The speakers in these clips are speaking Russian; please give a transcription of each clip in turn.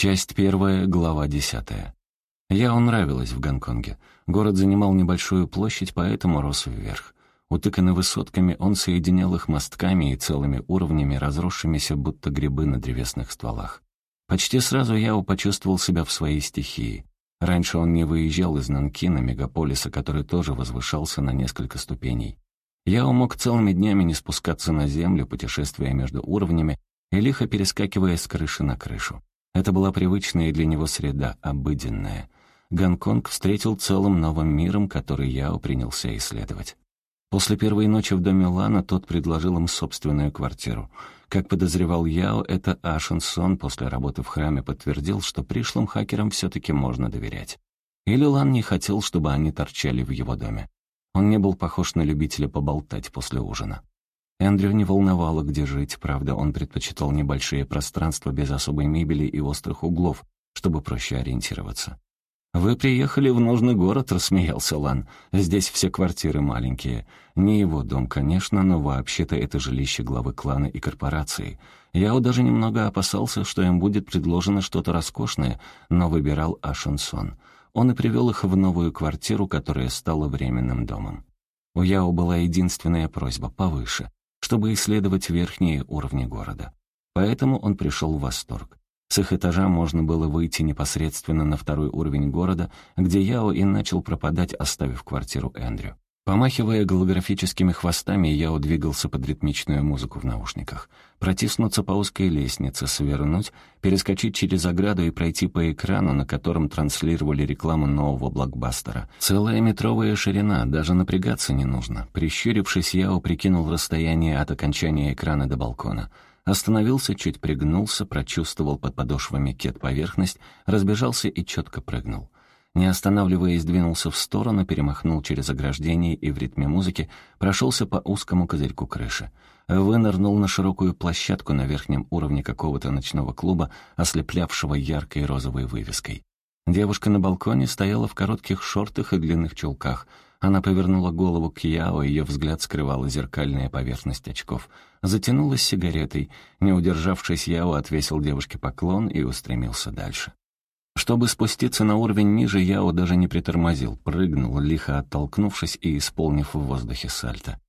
Часть первая, глава десятая. Яо нравилось в Гонконге. Город занимал небольшую площадь, поэтому рос вверх. Утыканный высотками, он соединял их мостками и целыми уровнями, разросшимися будто грибы на древесных стволах. Почти сразу Яо почувствовал себя в своей стихии. Раньше он не выезжал из Нанкина, мегаполиса, который тоже возвышался на несколько ступеней. Яо мог целыми днями не спускаться на землю, путешествуя между уровнями и лихо перескакивая с крыши на крышу. Это была привычная для него среда, обыденная. Гонконг встретил целым новым миром, который Яо принялся исследовать. После первой ночи в доме Лана тот предложил им собственную квартиру. Как подозревал Яо, это Ашен Сон после работы в храме подтвердил, что пришлым хакерам все-таки можно доверять. Или Лан не хотел, чтобы они торчали в его доме. Он не был похож на любителя поболтать после ужина. Эндрю не волновало, где жить, правда, он предпочитал небольшие пространства без особой мебели и острых углов, чтобы проще ориентироваться. «Вы приехали в нужный город», — рассмеялся Лан. «Здесь все квартиры маленькие. Не его дом, конечно, но вообще-то это жилище главы клана и корпорации. Я даже немного опасался, что им будет предложено что-то роскошное, но выбирал Ашенсон. Он и привел их в новую квартиру, которая стала временным домом. У Яо была единственная просьба — повыше чтобы исследовать верхние уровни города. Поэтому он пришел в восторг. С их этажа можно было выйти непосредственно на второй уровень города, где Яо и начал пропадать, оставив квартиру Эндрю. Помахивая голографическими хвостами, я удвигался под ритмичную музыку в наушниках. Протиснуться по узкой лестнице, свернуть, перескочить через ограду и пройти по экрану, на котором транслировали рекламу нового блокбастера. Целая метровая ширина, даже напрягаться не нужно. Прищурившись, я прикинул расстояние от окончания экрана до балкона. Остановился, чуть пригнулся, прочувствовал под подошвами кет поверхность, разбежался и четко прыгнул. Не останавливаясь, двинулся в сторону, перемахнул через ограждение и в ритме музыки прошелся по узкому козырьку крыши. Вынырнул на широкую площадку на верхнем уровне какого-то ночного клуба, ослеплявшего яркой розовой вывеской. Девушка на балконе стояла в коротких шортах и длинных чулках. Она повернула голову к Яо, ее взгляд скрывала зеркальная поверхность очков. Затянулась сигаретой. Не удержавшись, Яо отвесил девушке поклон и устремился дальше. Чтобы спуститься на уровень ниже, Яо даже не притормозил, прыгнул, лихо оттолкнувшись и исполнив в воздухе сальто.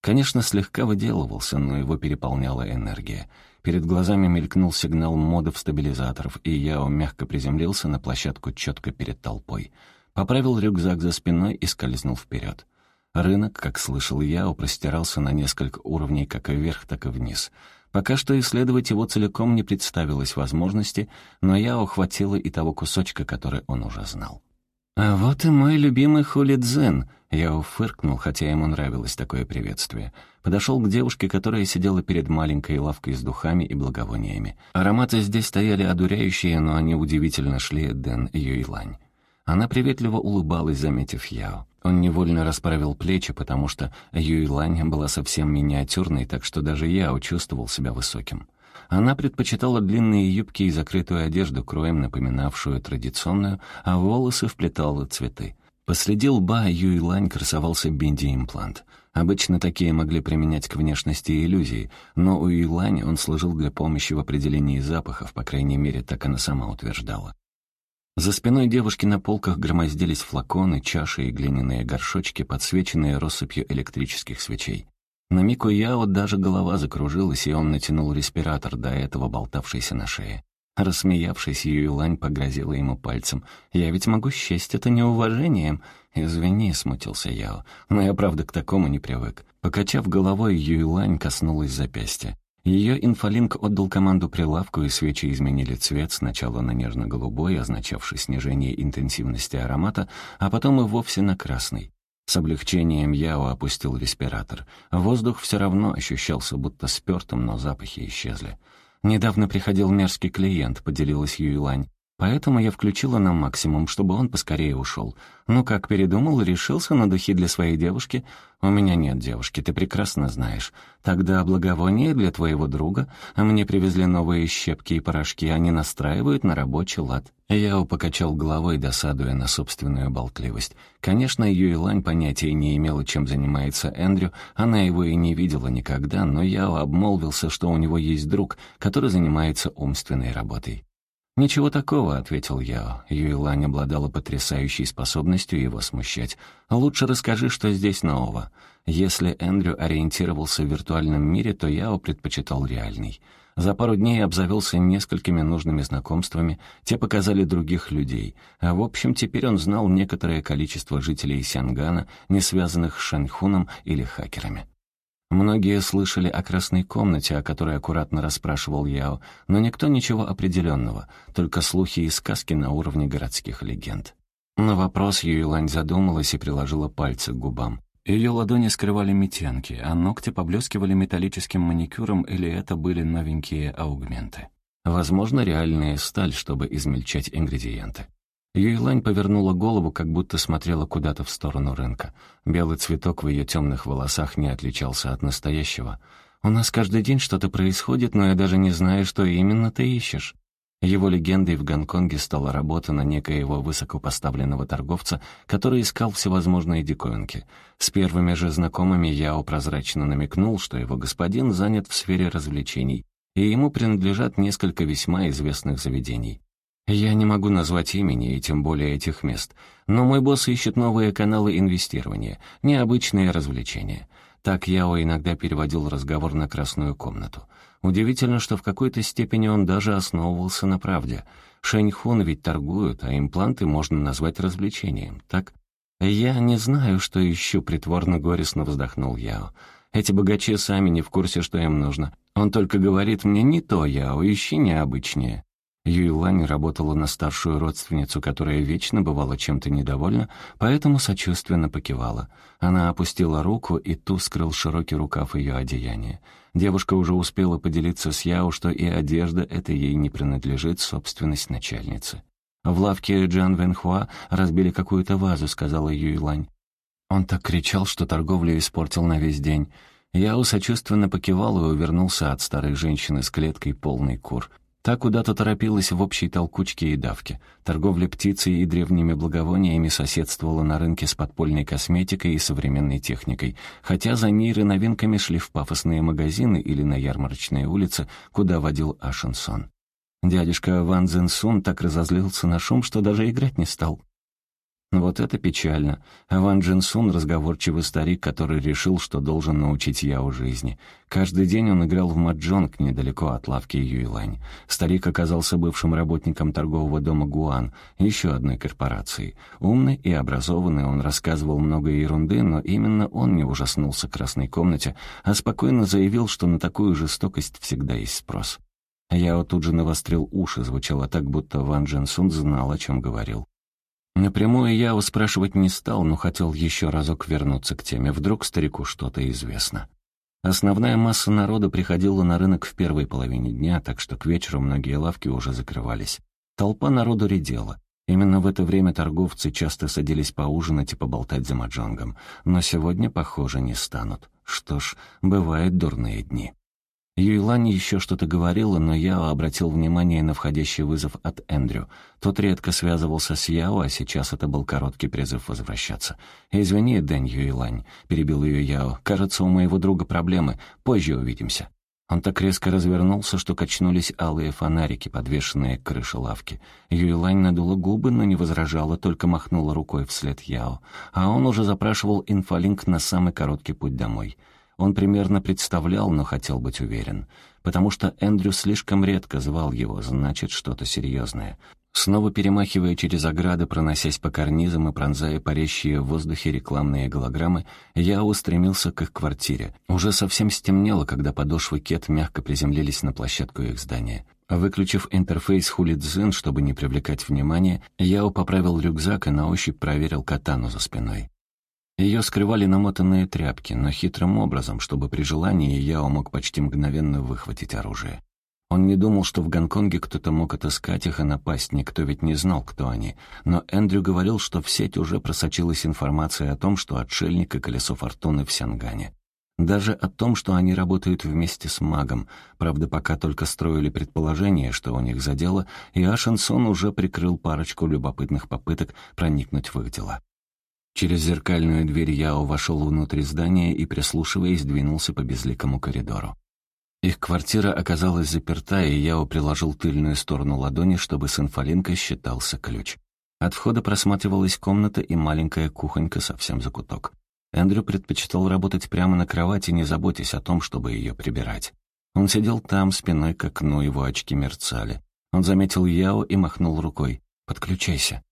Конечно, слегка выделывался, но его переполняла энергия. Перед глазами мелькнул сигнал модов стабилизаторов, и Яо мягко приземлился на площадку четко перед толпой. Поправил рюкзак за спиной и скользнул вперед. Рынок, как слышал Яо, простирался на несколько уровней как вверх, так и вниз — Пока что исследовать его целиком не представилось возможности, но я ухватила и того кусочка, который он уже знал. «А вот и мой любимый хулидзен», — я уфыркнул, хотя ему нравилось такое приветствие. Подошел к девушке, которая сидела перед маленькой лавкой с духами и благовониями. Ароматы здесь стояли одуряющие, но они удивительно шли Дэн Юйлань. Она приветливо улыбалась, заметив Яо. Он невольно расправил плечи, потому что Юйлань была совсем миниатюрной, так что даже Яо чувствовал себя высоким. Она предпочитала длинные юбки и закрытую одежду, кроем напоминавшую традиционную, а волосы вплетала цветы. Посреди лба Юйлань красовался бинди-имплант. Обычно такие могли применять к внешности иллюзии, но у Юйлань он служил для помощи в определении запахов, по крайней мере, так она сама утверждала. За спиной девушки на полках громоздились флаконы, чаши и глиняные горшочки, подсвеченные россыпью электрических свечей. На миг у Яо даже голова закружилась, и он натянул респиратор, до этого болтавшийся на шее. Рассмеявшись, Юйлань погрозила ему пальцем. «Я ведь могу счесть это неуважением». «Извини», — смутился Яо, — «но я правда к такому не привык». Покачав головой, Юйлань коснулась запястья. Ее инфолинк отдал команду прилавку, и свечи изменили цвет сначала на нежно-голубой, означавший снижение интенсивности аромата, а потом и вовсе на красный. С облегчением Яо опустил респиратор. Воздух все равно ощущался будто спертым, но запахи исчезли. «Недавно приходил мерзкий клиент», — поделилась Юйлань. Поэтому я включила на максимум, чтобы он поскорее ушел. Ну, как передумал, решился на духи для своей девушки. У меня нет девушки, ты прекрасно знаешь. Тогда благовоние для твоего друга, мне привезли новые щепки и порошки, они настраивают на рабочий лад. Я покачал головой, досадуя на собственную болтливость. Конечно, Юйлань понятия не имела, чем занимается Эндрю, она его и не видела никогда, но я обмолвился, что у него есть друг, который занимается умственной работой. «Ничего такого», — ответил я. Юйлань обладала потрясающей способностью его смущать. «Лучше расскажи, что здесь нового». Если Эндрю ориентировался в виртуальном мире, то Яо предпочитал реальный. За пару дней обзавелся несколькими нужными знакомствами, те показали других людей, а в общем теперь он знал некоторое количество жителей Сянгана, не связанных с Шаньхуном или хакерами. Многие слышали о красной комнате, о которой аккуратно расспрашивал Яо, но никто ничего определенного, только слухи и сказки на уровне городских легенд. На вопрос Юйлань задумалась и приложила пальцы к губам. Ее ладони скрывали метенки, а ногти поблескивали металлическим маникюром или это были новенькие аугменты. Возможно, реальная сталь, чтобы измельчать ингредиенты. Юйлань повернула голову, как будто смотрела куда-то в сторону рынка. Белый цветок в ее темных волосах не отличался от настоящего. «У нас каждый день что-то происходит, но я даже не знаю, что именно ты ищешь». Его легендой в Гонконге стала работа на некоего высокопоставленного торговца, который искал всевозможные диковинки. С первыми же знакомыми Яо прозрачно намекнул, что его господин занят в сфере развлечений, и ему принадлежат несколько весьма известных заведений. Я не могу назвать имени и тем более этих мест, но мой босс ищет новые каналы инвестирования, необычные развлечения. Так Яо иногда переводил разговор на красную комнату. Удивительно, что в какой-то степени он даже основывался на правде. Шэньхун ведь торгуют, а импланты можно назвать развлечением, так? «Я не знаю, что ищу», — притворно-горестно вздохнул Яо. «Эти богачи сами не в курсе, что им нужно. Он только говорит мне не то, Яо, ищи необычнее». Юйлань работала на старшую родственницу, которая вечно бывала чем-то недовольна, поэтому сочувственно покивала. Она опустила руку, и ту скрыл широкий рукав ее одеяния. Девушка уже успела поделиться с Яо, что и одежда эта ей не принадлежит, собственность начальницы. «В лавке Джан Венхуа разбили какую-то вазу», — сказала Юйлань. Он так кричал, что торговлю испортил на весь день. Яо сочувственно покивал и увернулся от старой женщины с клеткой полной кур. Та куда-то торопилась в общей толкучке и давке. Торговля птицей и древними благовониями соседствовала на рынке с подпольной косметикой и современной техникой, хотя за ней новинками шли в пафосные магазины или на ярмарочные улицы, куда водил Ашенсон. Дядюшка Ван Цзинсун так разозлился на шум, что даже играть не стал. Вот это печально. Ван Джинсун — разговорчивый старик, который решил, что должен научить Яо жизни. Каждый день он играл в маджонг недалеко от лавки Юйлань. Старик оказался бывшим работником торгового дома Гуан, еще одной корпорации. Умный и образованный, он рассказывал много ерунды, но именно он не ужаснулся красной комнате, а спокойно заявил, что на такую жестокость всегда есть спрос. Яо тут же навострил уши, звучало так, будто Ван Джинсун знал, о чем говорил. Напрямую я спрашивать не стал, но хотел еще разок вернуться к теме. Вдруг старику что-то известно. Основная масса народа приходила на рынок в первой половине дня, так что к вечеру многие лавки уже закрывались. Толпа народу редела. Именно в это время торговцы часто садились поужинать и поболтать за маджонгом. Но сегодня, похоже, не станут. Что ж, бывают дурные дни. Юйлань еще что-то говорила, но Яо обратил внимание на входящий вызов от Эндрю. Тот редко связывался с Яо, а сейчас это был короткий призыв возвращаться. «Извини, Дэнь Юйлань», — перебил ее Яо. «Кажется, у моего друга проблемы. Позже увидимся». Он так резко развернулся, что качнулись алые фонарики, подвешенные к крыше лавки. Юйлань надула губы, но не возражала, только махнула рукой вслед Яо. А он уже запрашивал инфолинк на самый короткий путь домой. Он примерно представлял, но хотел быть уверен. Потому что Эндрю слишком редко звал его, значит, что-то серьезное. Снова перемахивая через ограды, проносясь по карнизам и пронзая парящие в воздухе рекламные голограммы, я устремился к их квартире. Уже совсем стемнело, когда подошвы кет мягко приземлились на площадку их здания. Выключив интерфейс хулидзин, чтобы не привлекать внимания, Яо поправил рюкзак и на ощупь проверил катану за спиной. Ее скрывали намотанные тряпки, но хитрым образом, чтобы при желании Яо мог почти мгновенно выхватить оружие. Он не думал, что в Гонконге кто-то мог отыскать их и напасть, никто ведь не знал, кто они. Но Эндрю говорил, что в сеть уже просочилась информация о том, что отшельник и колесо фортуны в Сянгане. Даже о том, что они работают вместе с магом. Правда, пока только строили предположение, что у них задело, и Ашенсон уже прикрыл парочку любопытных попыток проникнуть в их дела. Через зеркальную дверь Яо вошел внутрь здания и, прислушиваясь, двинулся по безликому коридору. Их квартира оказалась заперта, и Яо приложил тыльную сторону ладони, чтобы с инфолинкой считался ключ. От входа просматривалась комната и маленькая кухонька совсем за куток. Эндрю предпочитал работать прямо на кровати, не заботясь о том, чтобы ее прибирать. Он сидел там, спиной к окну, его очки мерцали. Он заметил Яо и махнул рукой. «Подключайся».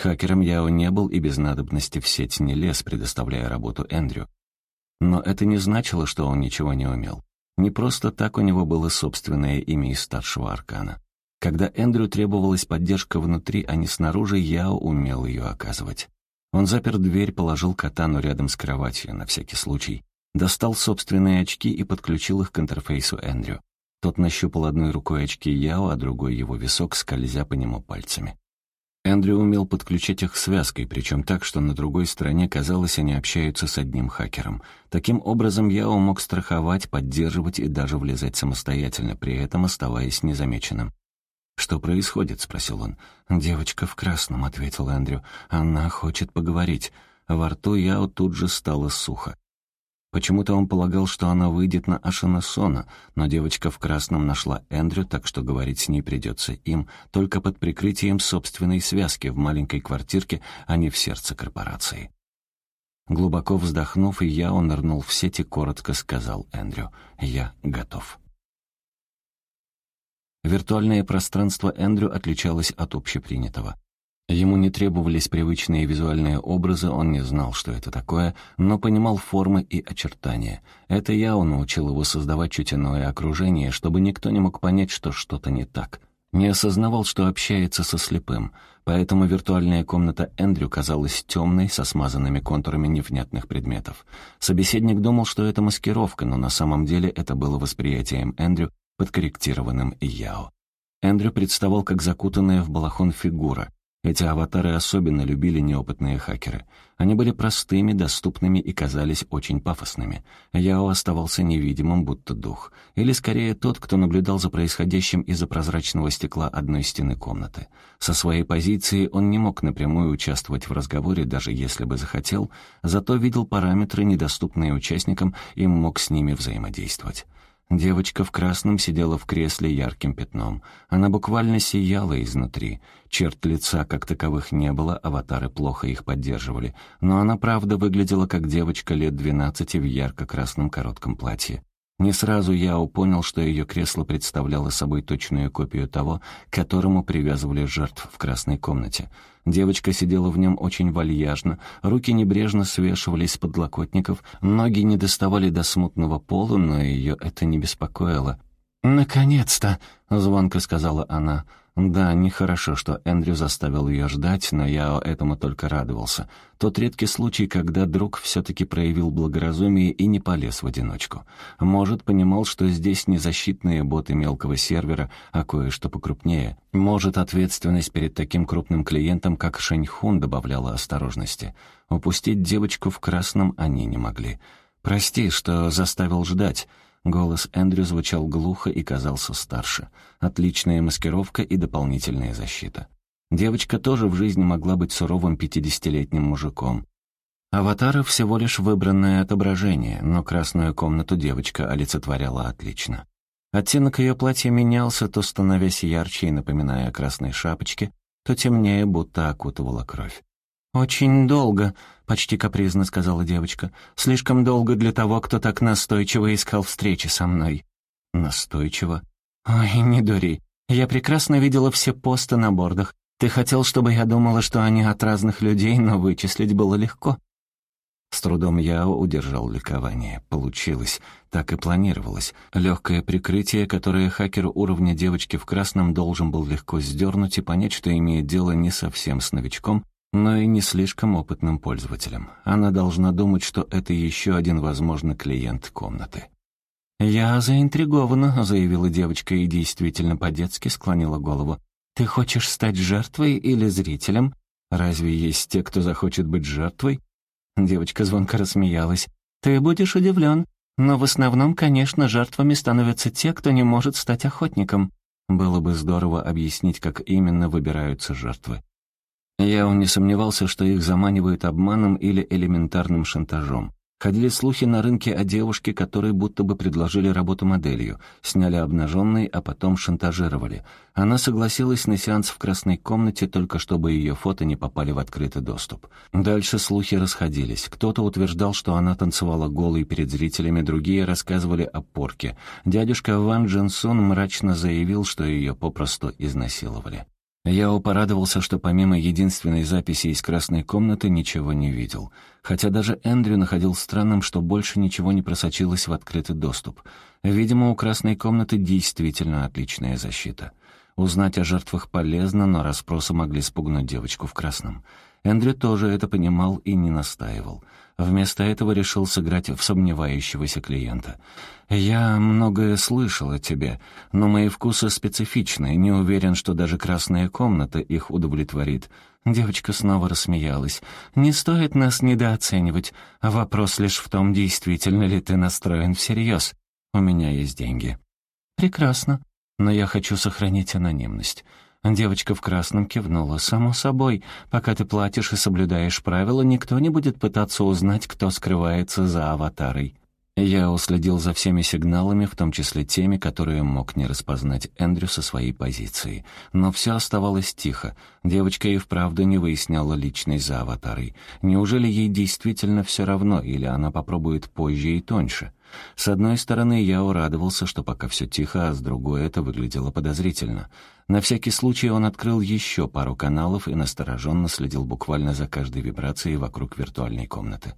Хакером Яо не был и без надобности в сеть не лез, предоставляя работу Эндрю. Но это не значило, что он ничего не умел. Не просто так у него было собственное имя из старшего аркана. Когда Эндрю требовалась поддержка внутри, а не снаружи, Яо умел ее оказывать. Он запер дверь, положил катану рядом с кроватью, на всякий случай. Достал собственные очки и подключил их к интерфейсу Эндрю. Тот нащупал одной рукой очки Яо, а другой его висок, скользя по нему пальцами. Эндрю умел подключить их связкой, причем так, что на другой стороне, казалось, они общаются с одним хакером. Таким образом, Яо мог страховать, поддерживать и даже влезать самостоятельно, при этом оставаясь незамеченным. «Что происходит?» — спросил он. «Девочка в красном», — ответил Эндрю. «Она хочет поговорить». Во рту Яо тут же стало сухо. Почему-то он полагал, что она выйдет на Ашанасона, но девочка в красном нашла Эндрю, так что говорить с ней придется им, только под прикрытием собственной связки в маленькой квартирке, а не в сердце корпорации. Глубоко вздохнув, и я он нырнул в сеть и коротко сказал Эндрю «Я готов». Виртуальное пространство Эндрю отличалось от общепринятого. Ему не требовались привычные визуальные образы, он не знал, что это такое, но понимал формы и очертания. Это я он научил его создавать чуть иное окружение, чтобы никто не мог понять, что что-то не так. Не осознавал, что общается со слепым, поэтому виртуальная комната Эндрю казалась темной, со смазанными контурами невнятных предметов. Собеседник думал, что это маскировка, но на самом деле это было восприятием Эндрю, подкорректированным Яо. Эндрю представал как закутанная в балахон фигура — эти аватары особенно любили неопытные хакеры. Они были простыми, доступными и казались очень пафосными. Яо оставался невидимым, будто дух. Или, скорее, тот, кто наблюдал за происходящим из-за прозрачного стекла одной стены комнаты. Со своей позиции он не мог напрямую участвовать в разговоре, даже если бы захотел, зато видел параметры, недоступные участникам, и мог с ними взаимодействовать. Девочка в красном сидела в кресле ярким пятном. Она буквально сияла изнутри. Черт лица как таковых не было, аватары плохо их поддерживали. Но она правда выглядела как девочка лет двенадцати в ярко-красном коротком платье. Не сразу я понял, что ее кресло представляло собой точную копию того, к которому привязывали жертв в красной комнате. Девочка сидела в нем очень вальяжно, руки небрежно свешивались с подлокотников, ноги не доставали до смутного пола, но ее это не беспокоило. «Наконец-то!» — звонко сказала она. Да, нехорошо, что Эндрю заставил ее ждать, но я этому только радовался. Тот редкий случай, когда друг все-таки проявил благоразумие и не полез в одиночку. Может, понимал, что здесь не защитные боты мелкого сервера, а кое-что покрупнее. Может, ответственность перед таким крупным клиентом, как Шэньхун, добавляла осторожности. Упустить девочку в красном они не могли. «Прости, что заставил ждать». Голос Эндрю звучал глухо и казался старше. Отличная маскировка и дополнительная защита. Девочка тоже в жизни могла быть суровым пятидесятилетним мужиком. Аватары всего лишь выбранное отображение, но красную комнату девочка олицетворяла отлично. Оттенок ее платья менялся, то становясь ярче и напоминая о красной шапочке, то темнее, будто окутывала кровь. «Очень долго», — почти капризно сказала девочка. «Слишком долго для того, кто так настойчиво искал встречи со мной». «Настойчиво?» «Ой, не дури. Я прекрасно видела все посты на бордах. Ты хотел, чтобы я думала, что они от разных людей, но вычислить было легко». С трудом я удержал ликование. Получилось. Так и планировалось. Легкое прикрытие, которое хакер уровня девочки в красном должен был легко сдернуть и понять, что имеет дело не совсем с новичком, но и не слишком опытным пользователем. Она должна думать, что это еще один возможный клиент комнаты. «Я заинтригована», — заявила девочка и действительно по-детски склонила голову. «Ты хочешь стать жертвой или зрителем? Разве есть те, кто захочет быть жертвой?» Девочка звонко рассмеялась. «Ты будешь удивлен, но в основном, конечно, жертвами становятся те, кто не может стать охотником. Было бы здорово объяснить, как именно выбираются жертвы. Я не сомневался, что их заманивают обманом или элементарным шантажом. Ходили слухи на рынке о девушке, которой будто бы предложили работу моделью, сняли обнаженной, а потом шантажировали. Она согласилась на сеанс в красной комнате, только чтобы ее фото не попали в открытый доступ. Дальше слухи расходились. Кто-то утверждал, что она танцевала голой перед зрителями, другие рассказывали о порке. Дядюшка Ван Дженсон мрачно заявил, что ее попросту изнасиловали. Я порадовался, что помимо единственной записи из красной комнаты ничего не видел. Хотя даже Эндрю находил странным, что больше ничего не просочилось в открытый доступ. Видимо, у красной комнаты действительно отличная защита. Узнать о жертвах полезно, но расспросы могли спугнуть девочку в красном. Эндрю тоже это понимал и не настаивал. Вместо этого решил сыграть в сомневающегося клиента. «Я многое слышал о тебе, но мои вкусы специфичны, не уверен, что даже красная комната их удовлетворит». Девочка снова рассмеялась. «Не стоит нас недооценивать. Вопрос лишь в том, действительно ли ты настроен всерьез. У меня есть деньги». «Прекрасно, но я хочу сохранить анонимность». Девочка в красном кивнула. «Само собой, пока ты платишь и соблюдаешь правила, никто не будет пытаться узнать, кто скрывается за аватарой». Я уследил за всеми сигналами, в том числе теми, которые мог не распознать Эндрю со своей позиции. Но все оставалось тихо. Девочка и вправду не выясняла личность за аватарой. Неужели ей действительно все равно, или она попробует позже и тоньше? С одной стороны, я урадовался, что пока все тихо, а с другой это выглядело подозрительно. На всякий случай он открыл еще пару каналов и настороженно следил буквально за каждой вибрацией вокруг виртуальной комнаты.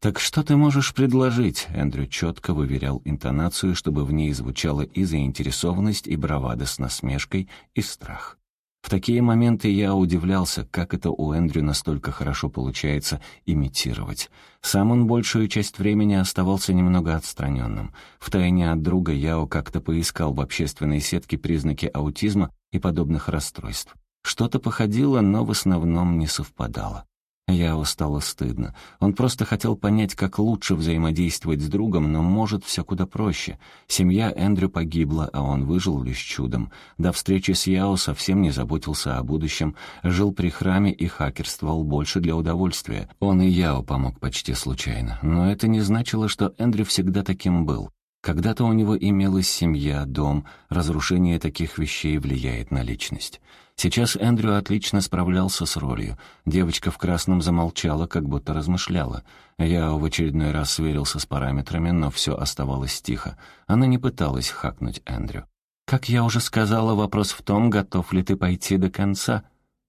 «Так что ты можешь предложить?» Эндрю четко выверял интонацию, чтобы в ней звучала и заинтересованность, и бравада с насмешкой, и страх. В такие моменты я удивлялся, как это у Эндрю настолько хорошо получается имитировать. Сам он большую часть времени оставался немного отстраненным. Втайне от друга Яо как-то поискал в общественной сетке признаки аутизма и подобных расстройств. Что-то походило, но в основном не совпадало. Я стало стыдно. Он просто хотел понять, как лучше взаимодействовать с другом, но может все куда проще. Семья Эндрю погибла, а он выжил лишь чудом. До встречи с Яо совсем не заботился о будущем, жил при храме и хакерствовал больше для удовольствия. Он и Яо помог почти случайно. Но это не значило, что Эндрю всегда таким был. Когда-то у него имелась семья, дом. Разрушение таких вещей влияет на личность. Сейчас Эндрю отлично справлялся с ролью. Девочка в красном замолчала, как будто размышляла. Я в очередной раз сверился с параметрами, но все оставалось тихо. Она не пыталась хакнуть Эндрю. «Как я уже сказала, вопрос в том, готов ли ты пойти до конца?»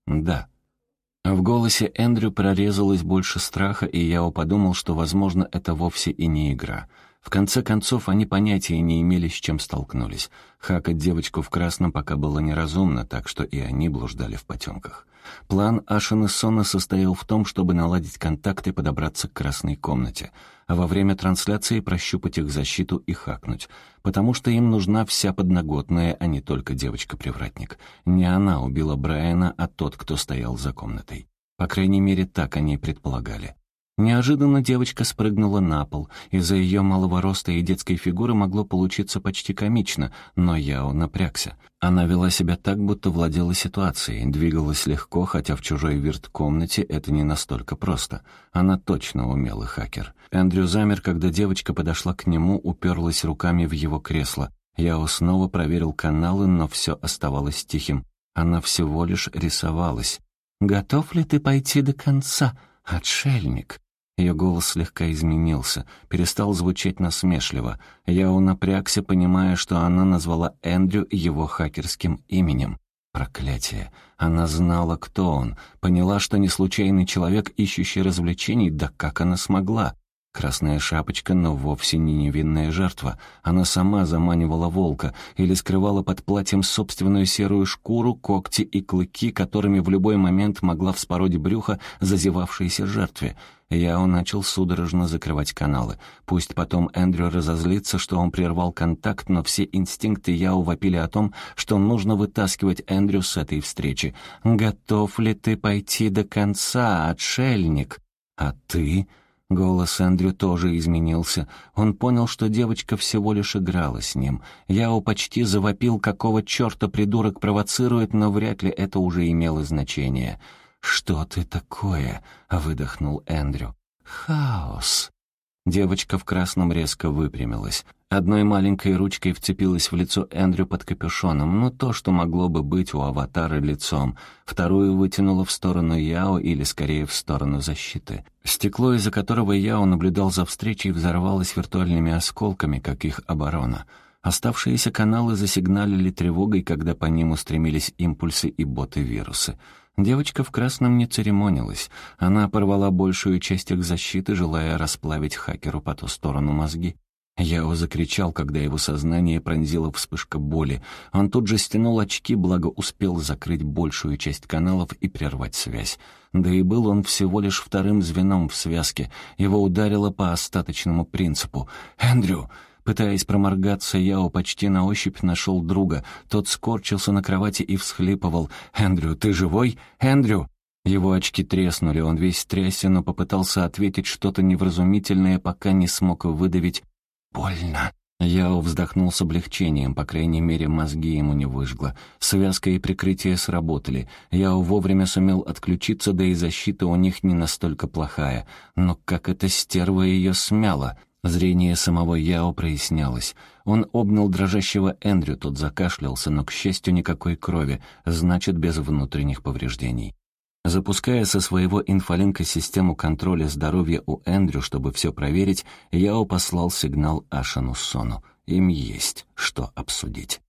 «Да». В голосе Эндрю прорезалось больше страха, и я подумал, что, возможно, это вовсе и не игра — в конце концов, они понятия не имели, с чем столкнулись. Хакать девочку в красном пока было неразумно, так что и они блуждали в потемках. План Ашин Сона состоял в том, чтобы наладить контакт и подобраться к красной комнате, а во время трансляции прощупать их защиту и хакнуть, потому что им нужна вся подноготная, а не только девочка-привратник. Не она убила Брайана, а тот, кто стоял за комнатой. По крайней мере, так они предполагали. Неожиданно девочка спрыгнула на пол. Из-за ее малого роста и детской фигуры могло получиться почти комично, но Яо напрягся. Она вела себя так, будто владела ситуацией, двигалась легко, хотя в чужой вирт-комнате это не настолько просто. Она точно умелый хакер. Эндрю замер, когда девочка подошла к нему, уперлась руками в его кресло. Яо снова проверил каналы, но все оставалось тихим. Она всего лишь рисовалась. «Готов ли ты пойти до конца, отшельник?» Ее голос слегка изменился, перестал звучать насмешливо. Я напрягся, понимая, что она назвала Эндрю его хакерским именем. Проклятие. Она знала, кто он. Поняла, что не случайный человек, ищущий развлечений, да как она смогла? Красная шапочка, но вовсе не невинная жертва. Она сама заманивала волка или скрывала под платьем собственную серую шкуру, когти и клыки, которыми в любой момент могла вспороть брюхо зазевавшейся жертве. Я начал судорожно закрывать каналы. Пусть потом Эндрю разозлится, что он прервал контакт, но все инстинкты Яо вопили о том, что нужно вытаскивать Эндрю с этой встречи. «Готов ли ты пойти до конца, отшельник?» «А ты?» Голос Эндрю тоже изменился. Он понял, что девочка всего лишь играла с ним. Яо почти завопил, какого черта придурок провоцирует, но вряд ли это уже имело значение. «Что ты такое?» — выдохнул Эндрю. «Хаос». Девочка в красном резко выпрямилась. Одной маленькой ручкой вцепилась в лицо Эндрю под капюшоном, ну то, что могло бы быть у аватара лицом. Вторую вытянула в сторону Яо или, скорее, в сторону защиты. Стекло, из-за которого Яо наблюдал за встречей, взорвалось виртуальными осколками, как их оборона. Оставшиеся каналы засигналили тревогой, когда по ним устремились импульсы и боты-вирусы. Девочка в красном не церемонилась. Она порвала большую часть их защиты, желая расплавить хакеру по ту сторону мозги. Яо закричал, когда его сознание пронзила вспышка боли. Он тут же стянул очки, благо успел закрыть большую часть каналов и прервать связь. Да и был он всего лишь вторым звеном в связке. Его ударило по остаточному принципу. «Эндрю!» Пытаясь проморгаться, Яо почти на ощупь нашел друга. Тот скорчился на кровати и всхлипывал. «Эндрю, ты живой? Эндрю!» Его очки треснули, он весь трясся, но попытался ответить что-то невразумительное, пока не смог выдавить «Больно». Яо вздохнул с облегчением, по крайней мере, мозги ему не выжгло. Связка и прикрытие сработали. Яо вовремя сумел отключиться, да и защита у них не настолько плохая. Но как эта стерва ее смяла? Зрение самого Яо прояснялось. Он обнял дрожащего Эндрю, тот закашлялся, но, к счастью, никакой крови, значит, без внутренних повреждений. Запуская со своего инфолинка систему контроля здоровья у Эндрю, чтобы все проверить, Яо послал сигнал Ашану Сону. Им есть что обсудить.